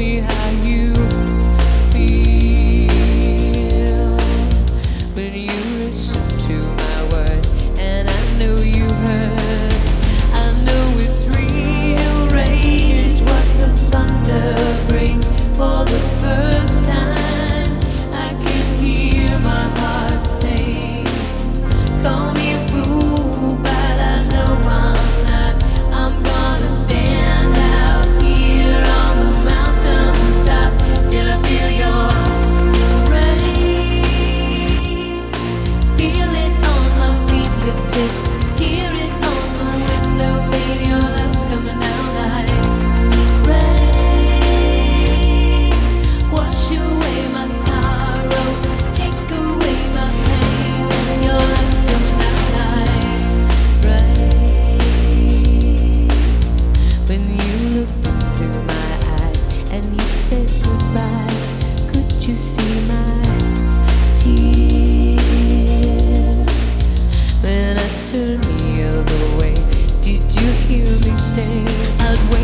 me how you turn the other way. Did you hear me say I'd wait?